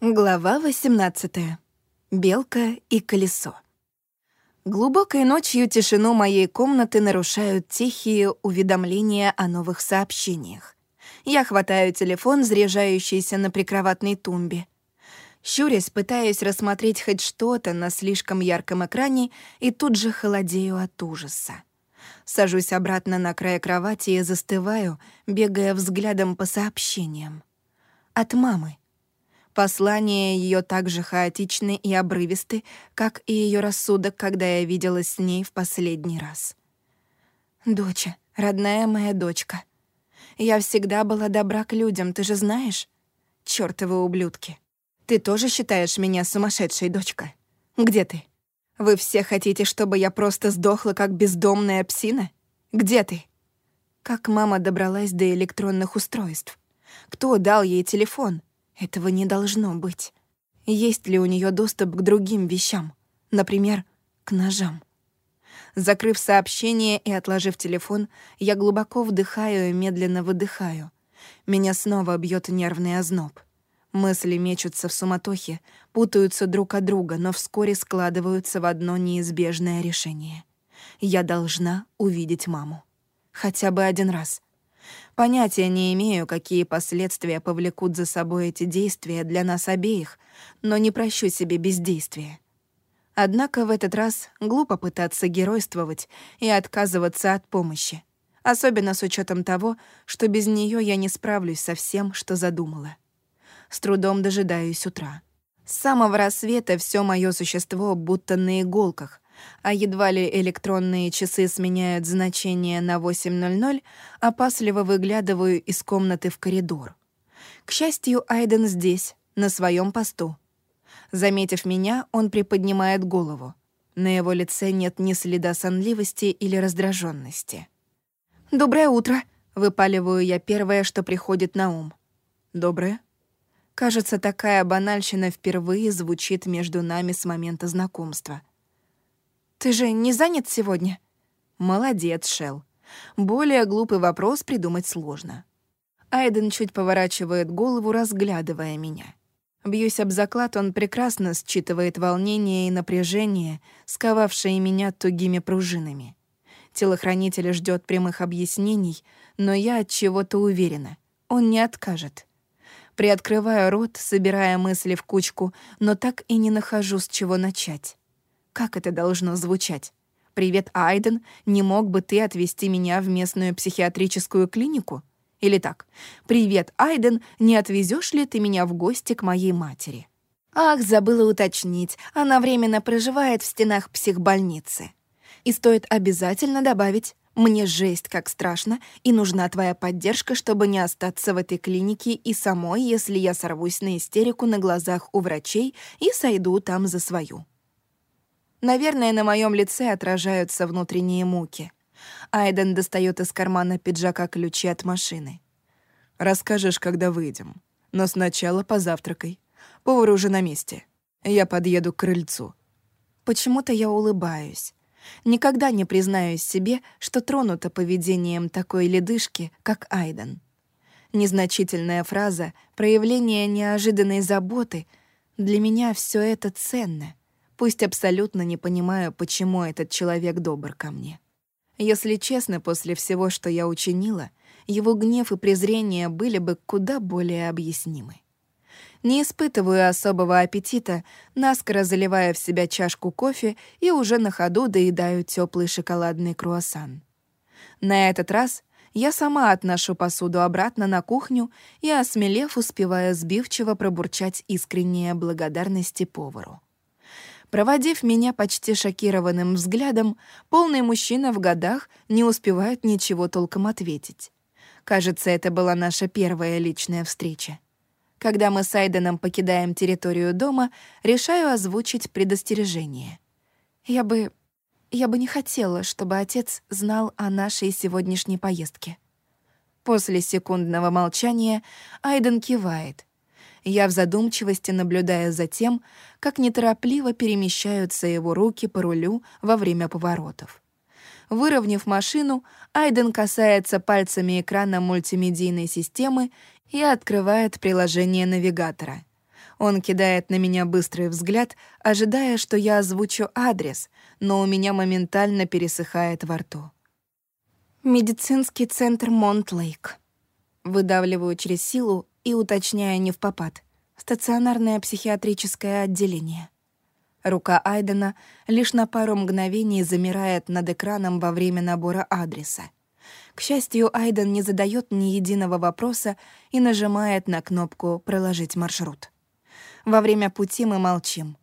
Глава 18. Белка и колесо. Глубокой ночью тишину моей комнаты нарушают тихие уведомления о новых сообщениях. Я хватаю телефон, заряжающийся на прикроватной тумбе. Щурясь, пытаюсь рассмотреть хоть что-то на слишком ярком экране и тут же холодею от ужаса. Сажусь обратно на край кровати и застываю, бегая взглядом по сообщениям. От мамы. Послания ее так же хаотичны и обрывисты, как и ее рассудок, когда я виделась с ней в последний раз. «Доча, родная моя дочка. Я всегда была добра к людям, ты же знаешь? Чёртовы ублюдки. Ты тоже считаешь меня сумасшедшей, дочка? Где ты? Вы все хотите, чтобы я просто сдохла, как бездомная псина? Где ты? Как мама добралась до электронных устройств? Кто дал ей телефон?» Этого не должно быть. Есть ли у нее доступ к другим вещам? Например, к ножам? Закрыв сообщение и отложив телефон, я глубоко вдыхаю и медленно выдыхаю. Меня снова бьет нервный озноб. Мысли мечутся в суматохе, путаются друг от друга, но вскоре складываются в одно неизбежное решение. Я должна увидеть маму. Хотя бы один раз — Понятия не имею, какие последствия повлекут за собой эти действия для нас обеих, но не прощу себе бездействия. Однако в этот раз глупо пытаться геройствовать и отказываться от помощи, особенно с учетом того, что без нее я не справлюсь со всем, что задумала. С трудом дожидаюсь утра. С самого рассвета все мое существо будто на иголках, а едва ли электронные часы сменяют значение на 8.00, опасливо выглядываю из комнаты в коридор. К счастью, Айден здесь, на своем посту. Заметив меня, он приподнимает голову. На его лице нет ни следа сонливости или раздраженности. «Доброе утро!» — выпаливаю я первое, что приходит на ум. «Доброе?» Кажется, такая банальщина впервые звучит между нами с момента знакомства. «Ты же не занят сегодня?» «Молодец, Шел. Более глупый вопрос придумать сложно». Айден чуть поворачивает голову, разглядывая меня. Бьюсь об заклад, он прекрасно считывает волнение и напряжение, сковавшие меня тугими пружинами. Телохранитель ждет прямых объяснений, но я от чего-то уверена. Он не откажет. Приоткрываю рот, собирая мысли в кучку, но так и не нахожу, с чего начать. Как это должно звучать? «Привет, Айден, не мог бы ты отвезти меня в местную психиатрическую клинику?» Или так «Привет, Айден, не отвезешь ли ты меня в гости к моей матери?» Ах, забыла уточнить, она временно проживает в стенах психбольницы. И стоит обязательно добавить «Мне жесть как страшно, и нужна твоя поддержка, чтобы не остаться в этой клинике и самой, если я сорвусь на истерику на глазах у врачей и сойду там за свою». Наверное, на моем лице отражаются внутренние муки. Айден достает из кармана пиджака ключи от машины. «Расскажешь, когда выйдем. Но сначала позавтракай. Повар уже на месте. Я подъеду к крыльцу». Почему-то я улыбаюсь. Никогда не признаюсь себе, что тронута поведением такой ледышки, как Айден. Незначительная фраза, проявление неожиданной заботы — для меня все это ценно пусть абсолютно не понимаю, почему этот человек добр ко мне. Если честно, после всего, что я учинила, его гнев и презрение были бы куда более объяснимы. Не испытываю особого аппетита, наскоро заливая в себя чашку кофе и уже на ходу доедаю теплый шоколадный круассан. На этот раз я сама отношу посуду обратно на кухню и, осмелев, успеваю сбивчиво пробурчать искренние благодарности повару. Проводив меня почти шокированным взглядом, полный мужчина в годах не успевает ничего толком ответить. Кажется, это была наша первая личная встреча. Когда мы с Айденом покидаем территорию дома, решаю озвучить предостережение. Я бы... я бы не хотела, чтобы отец знал о нашей сегодняшней поездке. После секундного молчания Айден кивает, я в задумчивости наблюдая за тем, как неторопливо перемещаются его руки по рулю во время поворотов. Выровняв машину, Айден касается пальцами экрана мультимедийной системы и открывает приложение навигатора. Он кидает на меня быстрый взгляд, ожидая, что я озвучу адрес, но у меня моментально пересыхает во рту. «Медицинский центр Монтлейк». Выдавливаю через силу и уточняю не в попад. Стационарное психиатрическое отделение. Рука Айдена лишь на пару мгновений замирает над экраном во время набора адреса. К счастью, Айден не задает ни единого вопроса и нажимает на кнопку «Проложить маршрут». Во время пути мы молчим.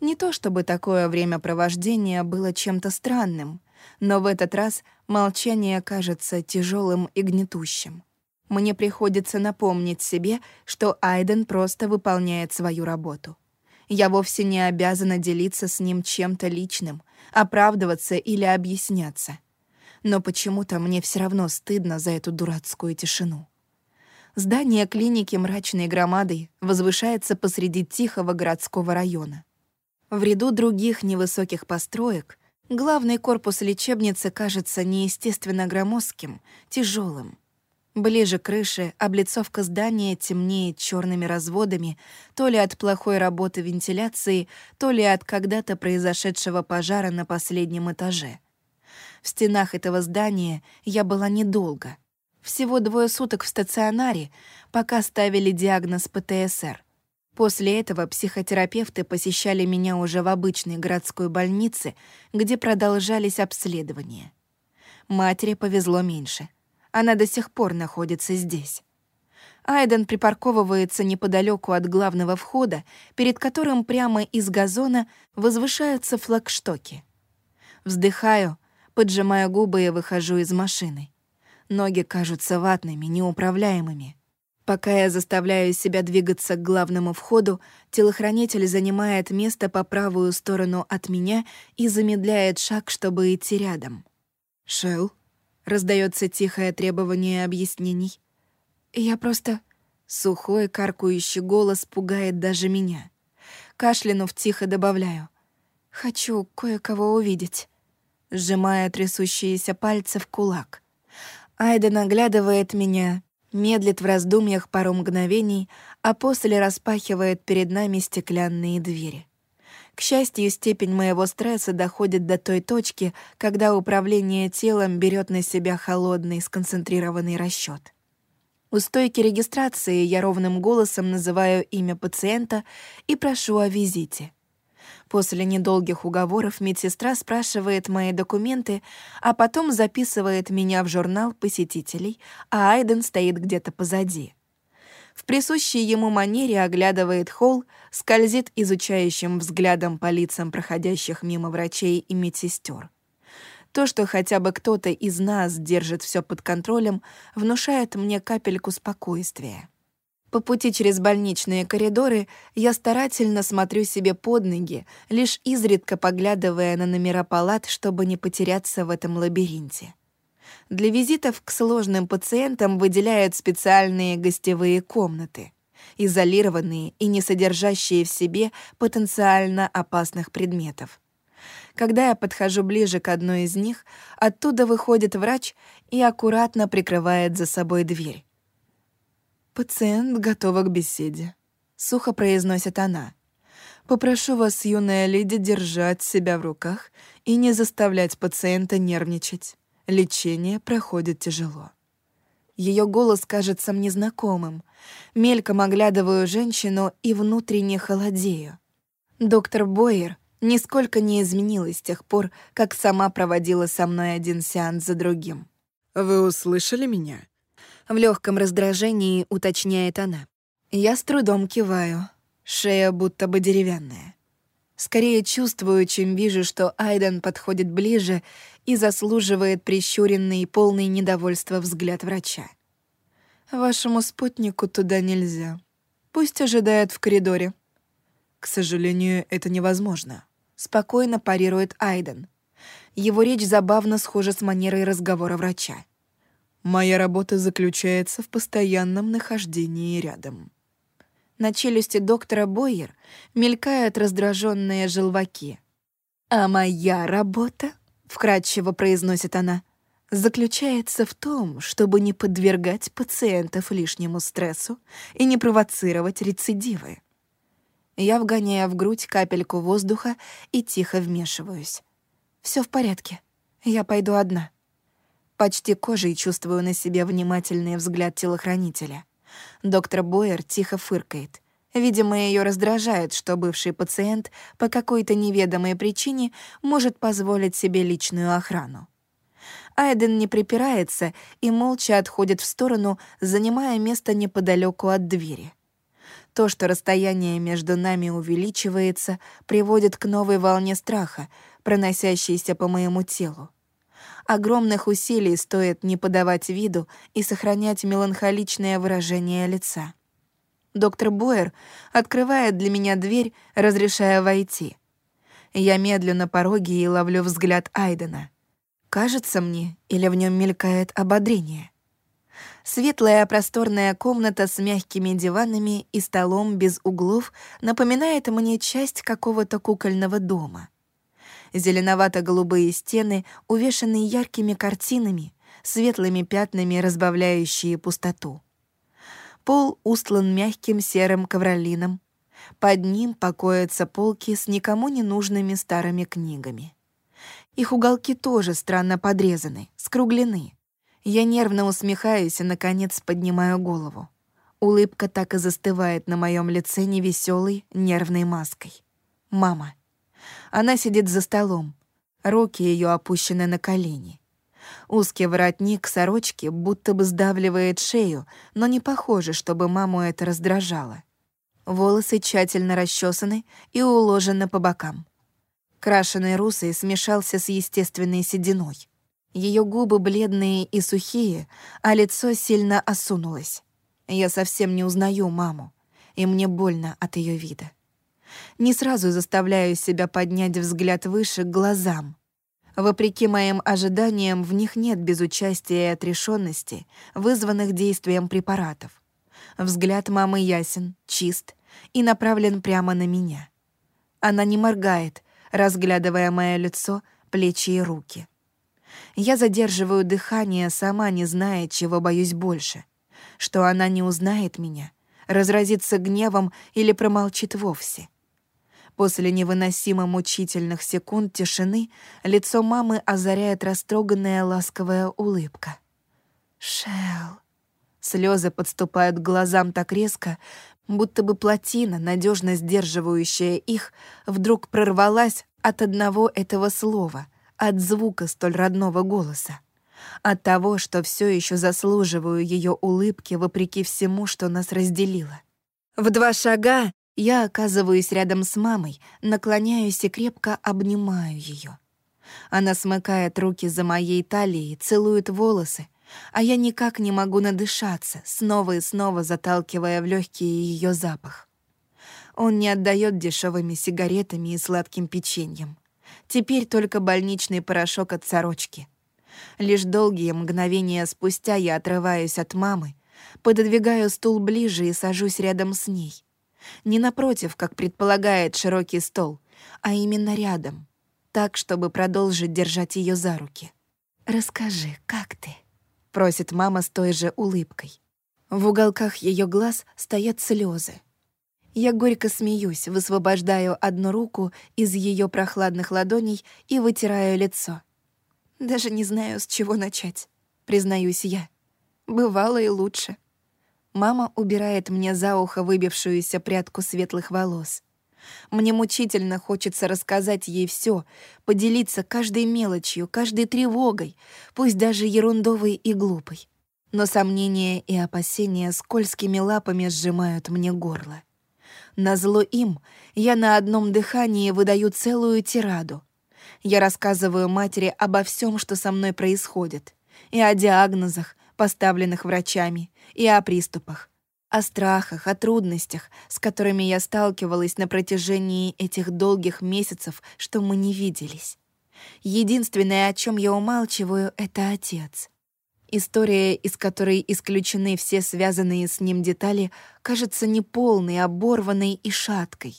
Не то чтобы такое времяпровождение было чем-то странным, но в этот раз молчание кажется тяжелым и гнетущим. Мне приходится напомнить себе, что Айден просто выполняет свою работу. Я вовсе не обязана делиться с ним чем-то личным, оправдываться или объясняться. Но почему-то мне все равно стыдно за эту дурацкую тишину. Здание клиники мрачной громадой возвышается посреди тихого городского района. В ряду других невысоких построек главный корпус лечебницы кажется неестественно громоздким, тяжелым. Ближе к крыше облицовка здания темнеет черными разводами то ли от плохой работы вентиляции, то ли от когда-то произошедшего пожара на последнем этаже. В стенах этого здания я была недолго — всего двое суток в стационаре, пока ставили диагноз ПТСР. После этого психотерапевты посещали меня уже в обычной городской больнице, где продолжались обследования. Матери повезло меньше. Она до сих пор находится здесь. Айден припарковывается неподалеку от главного входа, перед которым прямо из газона возвышаются флагштоки. Вздыхаю, поджимая губы и выхожу из машины. Ноги кажутся ватными, неуправляемыми. Пока я заставляю себя двигаться к главному входу, телохранитель занимает место по правую сторону от меня и замедляет шаг, чтобы идти рядом. «Шелл?» — раздается тихое требование объяснений. «Я просто...» Сухой, каркающий голос пугает даже меня. Кашлянув, тихо добавляю. «Хочу кое-кого увидеть», сжимая трясущиеся пальцы в кулак. Айден оглядывает меня, медлит в раздумьях пару мгновений, а после распахивает перед нами стеклянные двери. К счастью, степень моего стресса доходит до той точки, когда управление телом берет на себя холодный, сконцентрированный расчет. У стойки регистрации я ровным голосом называю имя пациента и прошу о визите — После недолгих уговоров медсестра спрашивает мои документы, а потом записывает меня в журнал посетителей, а Айден стоит где-то позади. В присущей ему манере оглядывает холл, скользит изучающим взглядом по лицам проходящих мимо врачей и медсестер. То, что хотя бы кто-то из нас держит все под контролем, внушает мне капельку спокойствия. По пути через больничные коридоры я старательно смотрю себе под ноги, лишь изредка поглядывая на номера палат, чтобы не потеряться в этом лабиринте. Для визитов к сложным пациентам выделяют специальные гостевые комнаты, изолированные и не содержащие в себе потенциально опасных предметов. Когда я подхожу ближе к одной из них, оттуда выходит врач и аккуратно прикрывает за собой дверь. «Пациент готова к беседе», — сухо произносит она. «Попрошу вас, юная леди, держать себя в руках и не заставлять пациента нервничать. Лечение проходит тяжело». Ее голос кажется мне знакомым. Мельком оглядываю женщину и внутренне холодею. Доктор Бойер нисколько не изменилась с тех пор, как сама проводила со мной один сеанс за другим. «Вы услышали меня?» В легком раздражении уточняет она. Я с трудом киваю. Шея будто бы деревянная. Скорее чувствую, чем вижу, что Айден подходит ближе и заслуживает прищуренный и полный недовольства взгляд врача. «Вашему спутнику туда нельзя. Пусть ожидает в коридоре». «К сожалению, это невозможно», — спокойно парирует Айден. Его речь забавно схожа с манерой разговора врача. Моя работа заключается в постоянном нахождении рядом. На челюсти доктора Бойер мелькают раздраженные желваки. «А моя работа», — вкратчиво произносит она, заключается в том, чтобы не подвергать пациентов лишнему стрессу и не провоцировать рецидивы. Я вгоняю в грудь капельку воздуха и тихо вмешиваюсь. Все в порядке. Я пойду одна. Почти кожей чувствую на себе внимательный взгляд телохранителя. Доктор Бойер тихо фыркает. Видимо, ее раздражает, что бывший пациент по какой-то неведомой причине может позволить себе личную охрану. Айден не припирается и молча отходит в сторону, занимая место неподалеку от двери. То, что расстояние между нами увеличивается, приводит к новой волне страха, проносящейся по моему телу. Огромных усилий стоит не подавать виду и сохранять меланхоличное выражение лица. Доктор Бойер открывает для меня дверь, разрешая войти. Я медлю на пороге и ловлю взгляд Айдена. Кажется мне, или в нем мелькает ободрение. Светлая просторная комната с мягкими диванами и столом без углов напоминает мне часть какого-то кукольного дома. Зеленовато-голубые стены увешаны яркими картинами, светлыми пятнами, разбавляющие пустоту. Пол устлан мягким серым ковролином. Под ним покоятся полки с никому не нужными старыми книгами. Их уголки тоже странно подрезаны, скруглены. Я нервно усмехаюсь и, наконец, поднимаю голову. Улыбка так и застывает на моем лице невеселой, нервной маской. Мама. Она сидит за столом. Руки ее опущены на колени. Узкий воротник сорочки будто бы сдавливает шею, но не похоже, чтобы маму это раздражало. Волосы тщательно расчесаны и уложены по бокам. Крашеный русый смешался с естественной сединой. Ее губы бледные и сухие, а лицо сильно осунулось. Я совсем не узнаю маму, и мне больно от ее вида. Не сразу заставляю себя поднять взгляд выше к глазам. Вопреки моим ожиданиям, в них нет безучастия и отрешенности, вызванных действием препаратов. Взгляд мамы ясен, чист и направлен прямо на меня. Она не моргает, разглядывая мое лицо, плечи и руки. Я задерживаю дыхание, сама не зная, чего боюсь больше. Что она не узнает меня, разразится гневом или промолчит вовсе. После невыносимо мучительных секунд тишины лицо мамы озаряет растроганная ласковая улыбка. «Шел». Слезы подступают к глазам так резко, будто бы плотина, надежно сдерживающая их, вдруг прорвалась от одного этого слова, от звука столь родного голоса. От того, что все еще заслуживаю ее улыбки вопреки всему, что нас разделило. В два шага я оказываюсь рядом с мамой, наклоняюсь и крепко обнимаю ее. Она смыкает руки за моей талией, целует волосы, а я никак не могу надышаться, снова и снова заталкивая в легкие ее запах. Он не отдает дешевыми сигаретами и сладким печеньем. Теперь только больничный порошок от сорочки. Лишь долгие мгновения спустя я отрываюсь от мамы, пододвигаю стул ближе и сажусь рядом с ней. Не напротив, как предполагает широкий стол, а именно рядом, так, чтобы продолжить держать ее за руки. «Расскажи, как ты?» — просит мама с той же улыбкой. В уголках ее глаз стоят слезы. Я горько смеюсь, высвобождаю одну руку из ее прохладных ладоней и вытираю лицо. Даже не знаю, с чего начать, признаюсь я. Бывало и лучше. Мама убирает мне за ухо выбившуюся прядку светлых волос. Мне мучительно хочется рассказать ей все, поделиться каждой мелочью, каждой тревогой, пусть даже ерундовой и глупой. Но сомнения и опасения скользкими лапами сжимают мне горло. Назло им я на одном дыхании выдаю целую тираду. Я рассказываю матери обо всем, что со мной происходит, и о диагнозах, поставленных врачами, и о приступах, о страхах, о трудностях, с которыми я сталкивалась на протяжении этих долгих месяцев, что мы не виделись. Единственное, о чем я умалчиваю, — это отец. История, из которой исключены все связанные с ним детали, кажется неполной, оборванной и шаткой.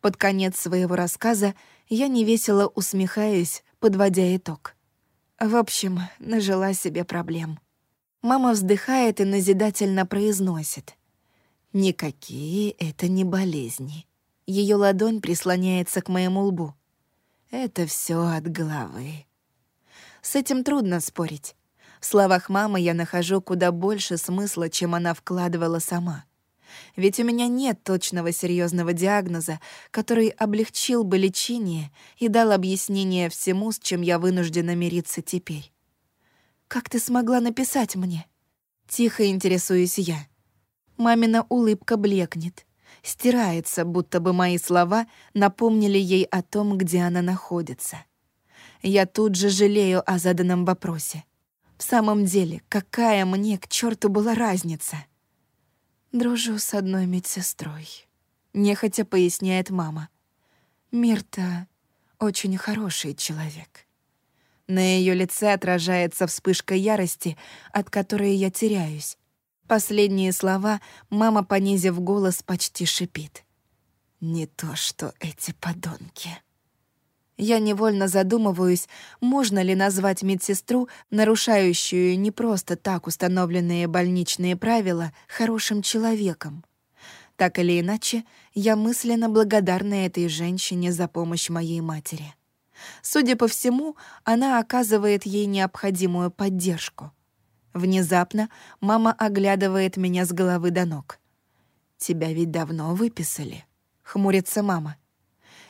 Под конец своего рассказа я невесело усмехаюсь, подводя итог. В общем, нажила себе проблем. Мама вздыхает и назидательно произносит. «Никакие это не болезни. Ее ладонь прислоняется к моему лбу. Это все от головы. С этим трудно спорить. В словах мамы я нахожу куда больше смысла, чем она вкладывала сама. Ведь у меня нет точного серьезного диагноза, который облегчил бы лечение и дал объяснение всему, с чем я вынуждена мириться теперь. «Как ты смогла написать мне?» Тихо интересуюсь я. Мамина улыбка блекнет, стирается, будто бы мои слова напомнили ей о том, где она находится. Я тут же жалею о заданном вопросе. В самом деле, какая мне к черту была разница? Дружу с одной медсестрой. Нехотя поясняет мама. Мирта очень хороший человек. На ее лице отражается вспышка ярости, от которой я теряюсь. Последние слова мама, понизив голос, почти шипит. «Не то, что эти подонки». Я невольно задумываюсь, можно ли назвать медсестру, нарушающую не просто так установленные больничные правила, хорошим человеком. Так или иначе, я мысленно благодарна этой женщине за помощь моей матери. Судя по всему, она оказывает ей необходимую поддержку — Внезапно мама оглядывает меня с головы до ног. «Тебя ведь давно выписали?» — хмурится мама.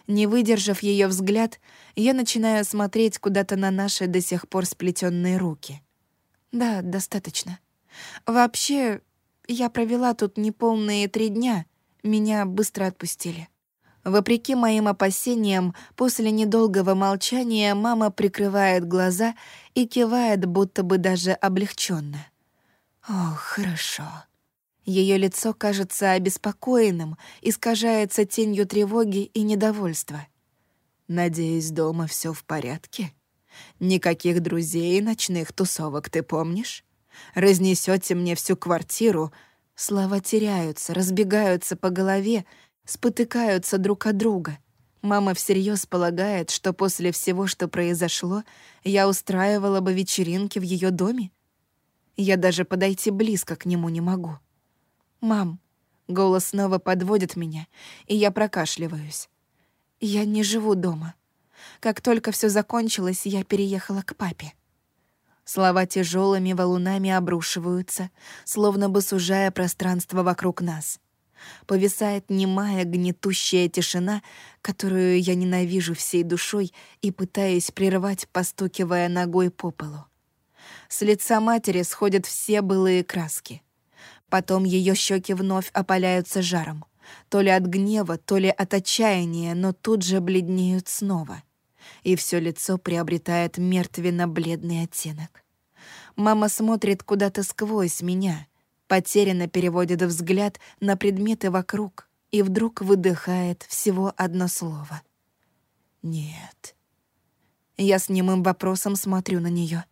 Не выдержав ее взгляд, я начинаю смотреть куда-то на наши до сих пор сплетенные руки. «Да, достаточно. Вообще, я провела тут неполные три дня, меня быстро отпустили». Вопреки моим опасениям, после недолгого молчания мама прикрывает глаза и кивает, будто бы даже облегченно. «О, хорошо». Ее лицо кажется обеспокоенным, искажается тенью тревоги и недовольства. «Надеюсь, дома все в порядке? Никаких друзей и ночных тусовок, ты помнишь? Разнесете мне всю квартиру?» Слова теряются, разбегаются по голове, спотыкаются друг от друга. Мама всерьез полагает, что после всего, что произошло, я устраивала бы вечеринки в ее доме. Я даже подойти близко к нему не могу. «Мам», — голос снова подводит меня, и я прокашливаюсь. «Я не живу дома. Как только все закончилось, я переехала к папе». Слова тяжелыми валунами обрушиваются, словно бы сужая пространство вокруг нас повисает немая гнетущая тишина, которую я ненавижу всей душой и пытаюсь прервать, постукивая ногой по полу. С лица матери сходят все былые краски. Потом ее щеки вновь опаляются жаром. То ли от гнева, то ли от отчаяния, но тут же бледнеют снова. И все лицо приобретает мертвенно-бледный оттенок. Мама смотрит куда-то сквозь меня — потерянно переводит взгляд на предметы вокруг и вдруг выдыхает всего одно слово. «Нет». Я с немым вопросом смотрю на нее.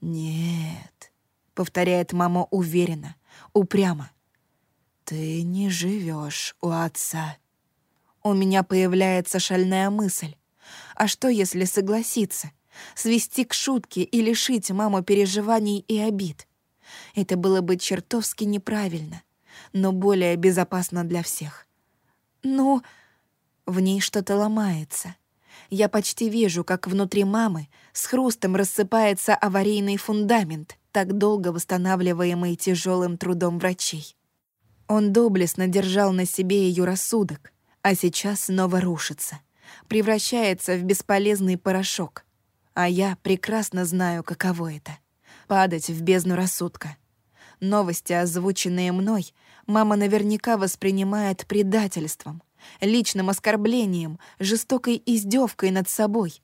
«Нет», — повторяет мама уверенно, упрямо. «Ты не живешь у отца». У меня появляется шальная мысль. А что, если согласиться? Свести к шутке и лишить маму переживаний и обид? Это было бы чертовски неправильно, но более безопасно для всех. Ну, в ней что-то ломается. Я почти вижу, как внутри мамы с хрустом рассыпается аварийный фундамент, так долго восстанавливаемый тяжелым трудом врачей. Он доблестно держал на себе ее рассудок, а сейчас снова рушится, превращается в бесполезный порошок. А я прекрасно знаю, каково это — падать в бездну рассудка — Новости, озвученные мной, мама наверняка воспринимает предательством, личным оскорблением, жестокой издевкой над собой.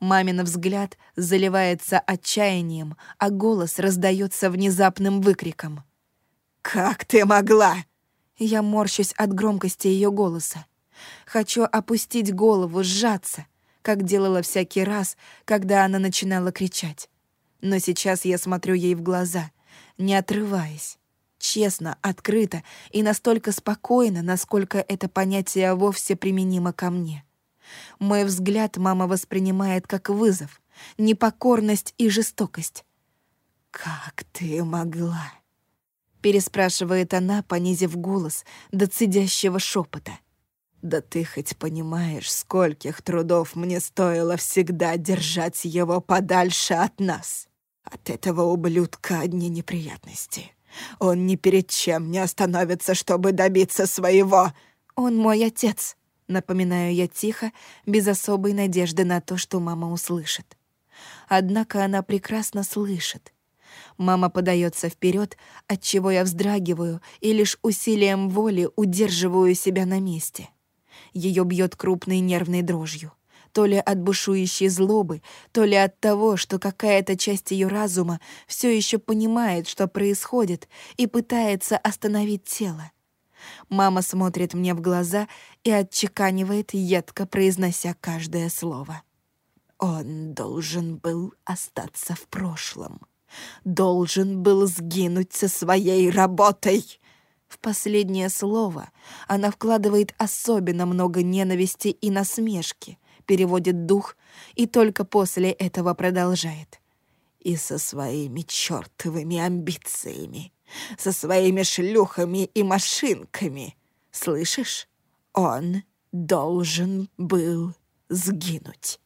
Мамин взгляд заливается отчаянием, а голос раздается внезапным выкриком. «Как ты могла?» Я морщусь от громкости ее голоса. Хочу опустить голову, сжаться, как делала всякий раз, когда она начинала кричать. Но сейчас я смотрю ей в глаза — не отрываясь. Честно, открыто и настолько спокойно, насколько это понятие вовсе применимо ко мне. Мой взгляд мама воспринимает как вызов, непокорность и жестокость. «Как ты могла?» — переспрашивает она, понизив голос до цедящего шепота. Да ты хоть понимаешь, скольких трудов мне стоило всегда держать его подальше от нас. От этого ублюдка одни неприятности. Он ни перед чем не остановится, чтобы добиться своего. Он мой отец, напоминаю я тихо, без особой надежды на то, что мама услышит. Однако она прекрасно слышит. Мама подается вперед, от чего я вздрагиваю и лишь усилием воли удерживаю себя на месте. Ее бьет крупной нервной дрожью. То ли от бушующей злобы, то ли от того, что какая-то часть ее разума все еще понимает, что происходит, и пытается остановить тело. Мама смотрит мне в глаза и отчеканивает, едко произнося каждое слово. Он должен был остаться в прошлом. Должен был сгинуть со своей работой. В последнее слово она вкладывает особенно много ненависти и насмешки, переводит дух и только после этого продолжает. И со своими чертовыми амбициями, со своими шлюхами и машинками. Слышишь? Он должен был сгинуть.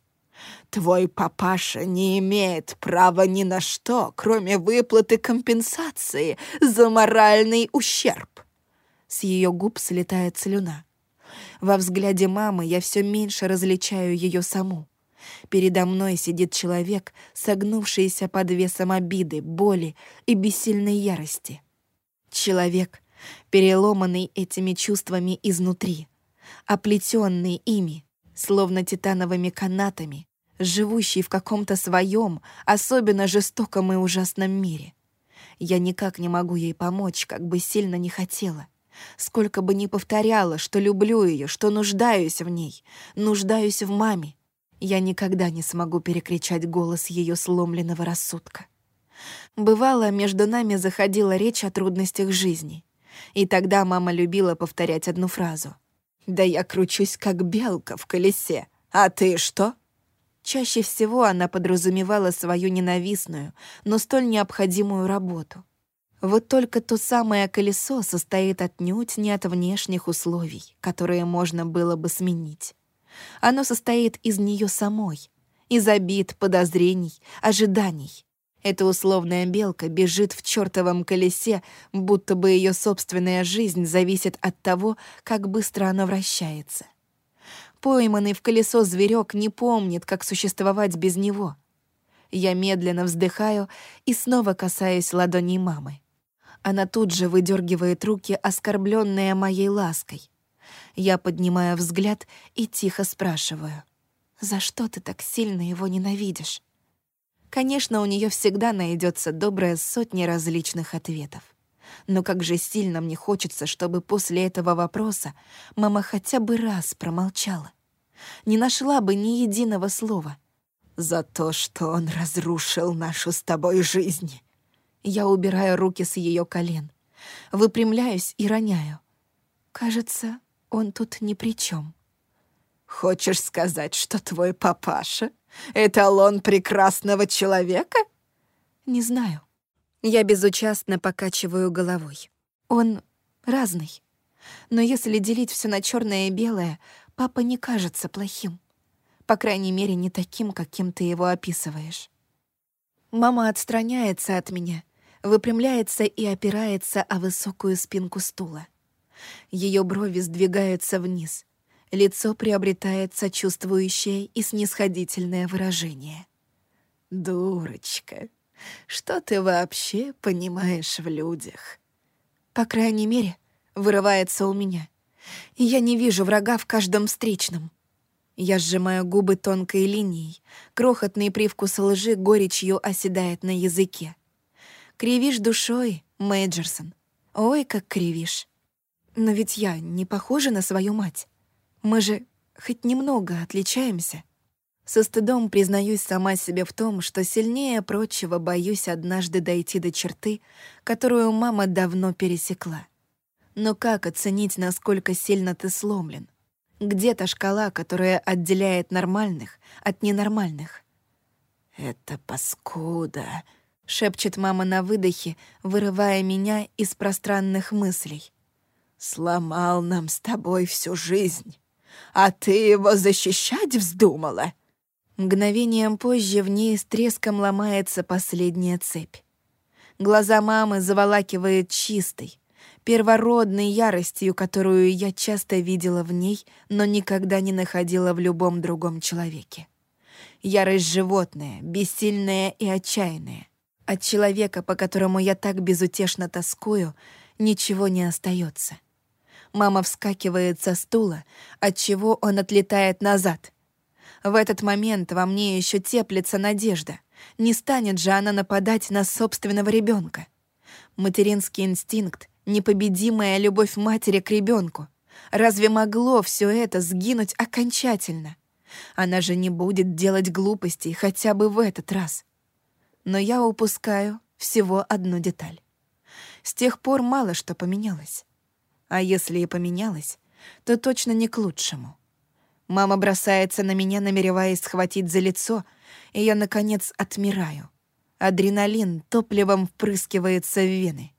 Твой папаша не имеет права ни на что, кроме выплаты компенсации за моральный ущерб. С ее губ слетает слюна. Во взгляде мамы я все меньше различаю ее саму. Передо мной сидит человек, согнувшийся под весом обиды, боли и бессильной ярости. Человек, переломанный этими чувствами изнутри, оплетенный ими, словно титановыми канатами, живущий в каком-то своем, особенно жестоком и ужасном мире. Я никак не могу ей помочь, как бы сильно не хотела. Сколько бы ни повторяла, что люблю ее, что нуждаюсь в ней, нуждаюсь в маме, я никогда не смогу перекричать голос ее сломленного рассудка. Бывало, между нами заходила речь о трудностях жизни. И тогда мама любила повторять одну фразу. «Да я кручусь, как белка в колесе. А ты что?» Чаще всего она подразумевала свою ненавистную, но столь необходимую работу. Вот только то самое колесо состоит отнюдь не от внешних условий, которые можно было бы сменить. Оно состоит из нее самой, из обид, подозрений, ожиданий. Эта условная белка бежит в чертовом колесе, будто бы ее собственная жизнь зависит от того, как быстро оно вращается. Пойманный в колесо зверек не помнит, как существовать без него. Я медленно вздыхаю и снова касаюсь ладоней мамы. Она тут же выдергивает руки, оскорбленные моей лаской. Я поднимаю взгляд и тихо спрашиваю. «За что ты так сильно его ненавидишь?» Конечно, у нее всегда найдется добрая сотня различных ответов. Но как же сильно мне хочется, чтобы после этого вопроса мама хотя бы раз промолчала. Не нашла бы ни единого слова. «За то, что он разрушил нашу с тобой жизнь». Я убираю руки с ее колен, выпрямляюсь и роняю. Кажется, он тут ни при чем. «Хочешь сказать, что твой папаша — эталон прекрасного человека?» «Не знаю. Я безучастно покачиваю головой. Он разный. Но если делить все на черное и белое, папа не кажется плохим. По крайней мере, не таким, каким ты его описываешь. Мама отстраняется от меня, выпрямляется и опирается о высокую спинку стула. Ее брови сдвигаются вниз. Лицо приобретает сочувствующее и снисходительное выражение. «Дурочка», что ты вообще понимаешь в людях? По крайней мере, вырывается у меня. Я не вижу врага в каждом встречном. Я сжимаю губы тонкой линией. Крохотный привкус лжи горечью оседает на языке. Кривишь душой, Мэйджерсон. Ой, как кривишь. Но ведь я не похожа на свою мать. Мы же хоть немного отличаемся. Со стыдом признаюсь сама себе в том, что сильнее прочего боюсь однажды дойти до черты, которую мама давно пересекла. Но как оценить, насколько сильно ты сломлен? Где та шкала, которая отделяет нормальных от ненормальных? «Это паскуда», — шепчет мама на выдохе, вырывая меня из пространных мыслей. «Сломал нам с тобой всю жизнь. А ты его защищать вздумала?» Мгновением позже в ней с треском ломается последняя цепь. Глаза мамы заволакивает чистой, первородной яростью, которую я часто видела в ней, но никогда не находила в любом другом человеке. Ярость животное, бессильная и отчаянная. От человека, по которому я так безутешно тоскую, ничего не остается. Мама вскакивает со стула, от чего он отлетает назад. В этот момент во мне еще теплится надежда. Не станет же она нападать на собственного ребенка. Материнский инстинкт, непобедимая любовь матери к ребенку. Разве могло все это сгинуть окончательно? Она же не будет делать глупостей хотя бы в этот раз. Но я упускаю всего одну деталь. С тех пор мало что поменялось. А если и поменялось, то точно не к лучшему. Мама бросается на меня, намереваясь схватить за лицо, и я, наконец, отмираю. Адреналин топливом впрыскивается в вены.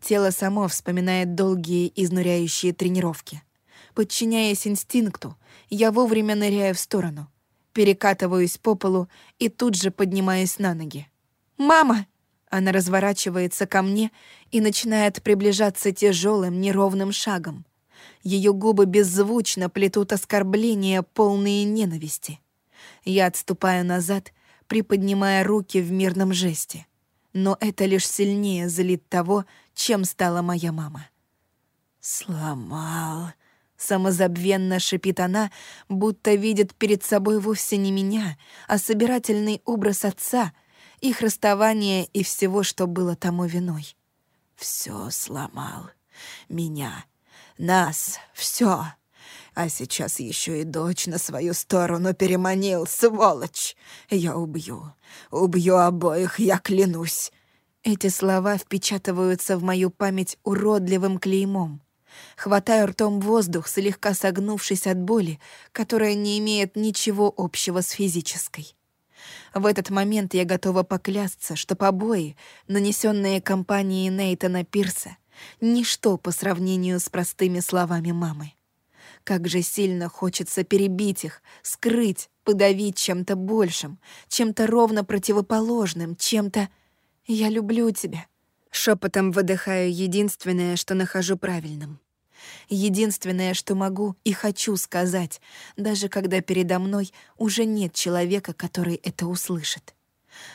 Тело само вспоминает долгие изнуряющие тренировки. Подчиняясь инстинкту, я вовремя ныряю в сторону, перекатываюсь по полу и тут же поднимаюсь на ноги. «Мама!» Она разворачивается ко мне и начинает приближаться тяжелым, неровным шагом. Ее губы беззвучно плетут оскорбления, полные ненависти. Я отступаю назад, приподнимая руки в мирном жесте. Но это лишь сильнее злит того, чем стала моя мама. «Сломал», — самозабвенно шипит она, будто видит перед собой вовсе не меня, а собирательный образ отца — их расставание и всего, что было тому виной. Все сломал. Меня, нас, все. А сейчас еще и дочь на свою сторону переманил, сволочь. Я убью, убью обоих, я клянусь. Эти слова впечатываются в мою память уродливым клеймом. Хватаю ртом воздух, слегка согнувшись от боли, которая не имеет ничего общего с физической. В этот момент я готова поклясться, что побои, нанесенные компанией Нейтана Пирса, ничто по сравнению с простыми словами мамы. Как же сильно хочется перебить их, скрыть, подавить чем-то большим, чем-то ровно противоположным, чем-то «я люблю тебя». Шепотом выдыхаю единственное, что нахожу правильным. Единственное, что могу и хочу сказать, даже когда передо мной уже нет человека, который это услышит.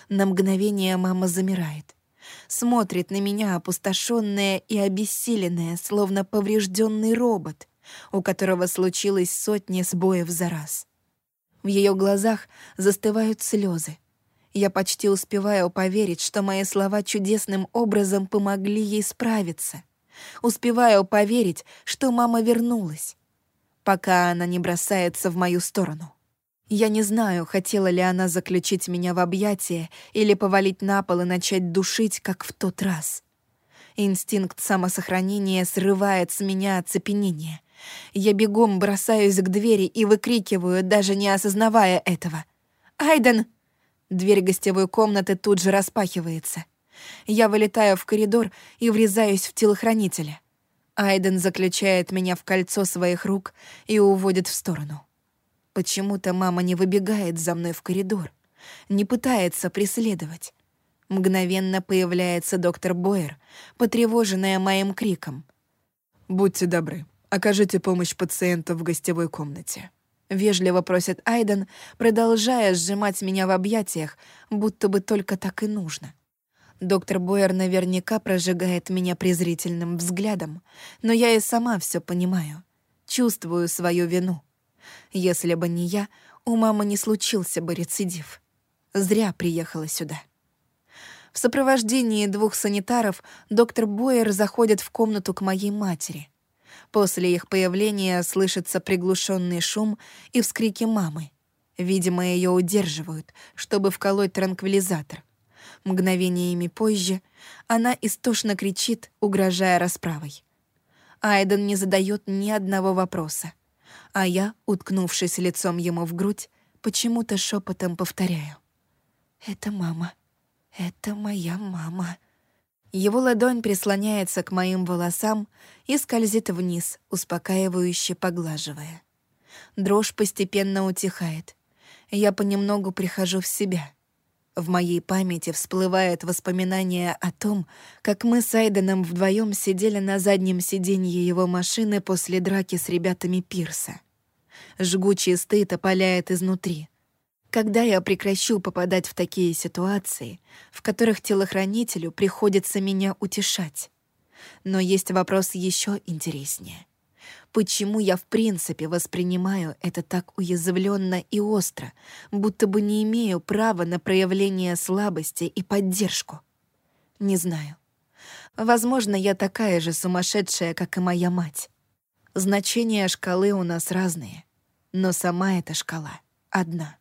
На мгновение мама замирает. Смотрит на меня опустошенная и обессиленная, словно поврежденный робот, у которого случилось сотни сбоев за раз. В ее глазах застывают слезы. Я почти успеваю поверить, что мои слова чудесным образом помогли ей справиться — Успеваю поверить, что мама вернулась, пока она не бросается в мою сторону. Я не знаю, хотела ли она заключить меня в объятия или повалить на пол и начать душить, как в тот раз. Инстинкт самосохранения срывает с меня оцепенение. Я бегом бросаюсь к двери и выкрикиваю, даже не осознавая этого. «Айден!» Дверь гостевой комнаты тут же распахивается. Я вылетаю в коридор и врезаюсь в телохранителя. Айден заключает меня в кольцо своих рук и уводит в сторону. Почему-то мама не выбегает за мной в коридор, не пытается преследовать. Мгновенно появляется доктор Бойер, потревоженная моим криком. «Будьте добры, окажите помощь пациенту в гостевой комнате». Вежливо просит Айден, продолжая сжимать меня в объятиях, будто бы только так и нужно. Доктор Бойер наверняка прожигает меня презрительным взглядом, но я и сама все понимаю. Чувствую свою вину. Если бы не я, у мамы не случился бы рецидив. Зря приехала сюда. В сопровождении двух санитаров доктор Бойер заходит в комнату к моей матери. После их появления слышится приглушенный шум и вскрики мамы. Видимо, ее удерживают, чтобы вколоть транквилизатор — Мгновениями позже она истошно кричит, угрожая расправой. Айден не задает ни одного вопроса, а я, уткнувшись лицом ему в грудь, почему-то шепотом повторяю. «Это мама. Это моя мама». Его ладонь прислоняется к моим волосам и скользит вниз, успокаивающе поглаживая. Дрожь постепенно утихает. Я понемногу прихожу в себя. В моей памяти всплывает воспоминание о том, как мы с Айденом вдвоем сидели на заднем сиденье его машины после драки с ребятами Пирса. Жгучий стыд опаляет изнутри. Когда я прекращу попадать в такие ситуации, в которых телохранителю приходится меня утешать? Но есть вопрос еще интереснее почему я в принципе воспринимаю это так уязвленно и остро, будто бы не имею права на проявление слабости и поддержку. Не знаю. Возможно, я такая же сумасшедшая, как и моя мать. Значения шкалы у нас разные, но сама эта шкала одна.